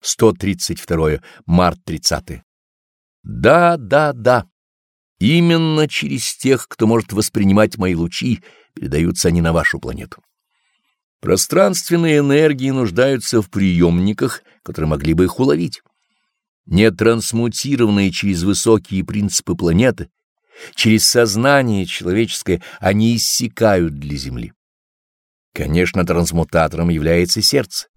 132 март 30 Да, да, да. Именно через тех, кто может воспринимать мои лучи, передаются они на вашу планету. Пространственные энергии нуждаются в приемниках, которые могли бы их уловить. Не трансмутированные через высокие принципы планеты, через сознание человеческое, они иссякают для Земли. Конечно, трансмутатором является сердце.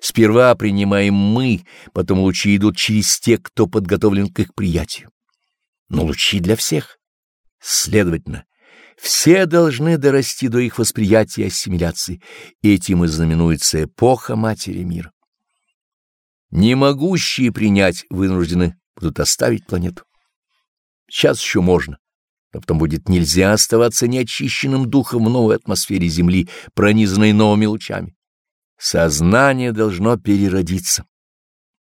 Сперва принимаем мы, потом лучи идут через тех, кто подготовлен к их приятию. Но лучи для всех. Следовательно, все должны дорасти до их восприятия и ассимиляции. Этим и знаменуется эпоха Матери Мира. Не могущие принять вынуждены будут оставить планету. Сейчас еще можно, но потом будет нельзя оставаться неочищенным духом в новой атмосфере Земли, пронизанной новыми лучами. Сознание должно переродиться.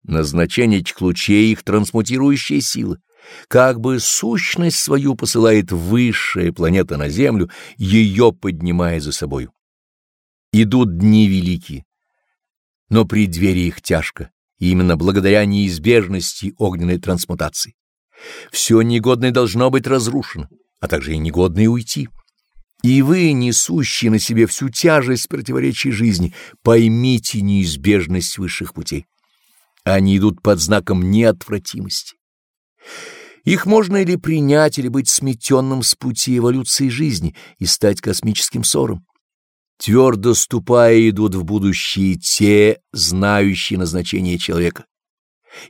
Назначение лучей — их трансмутирующая сила. Как бы сущность свою посылает высшая планета на Землю, ее поднимая за собою. Идут дни великие, но при двери их тяжко, именно благодаря неизбежности огненной трансмутации. Все негодное должно быть разрушено, а также и негодное уйти. И вы, несущие на себе всю тяжесть противоречий жизни, поймите неизбежность высших путей. Они идут под знаком неотвратимости. Их можно или принять, или быть сметенным с пути эволюции жизни и стать космическим ссором. Твердо ступая идут в будущее те, знающие назначение человека,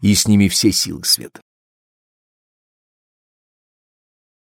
и с ними все силы света.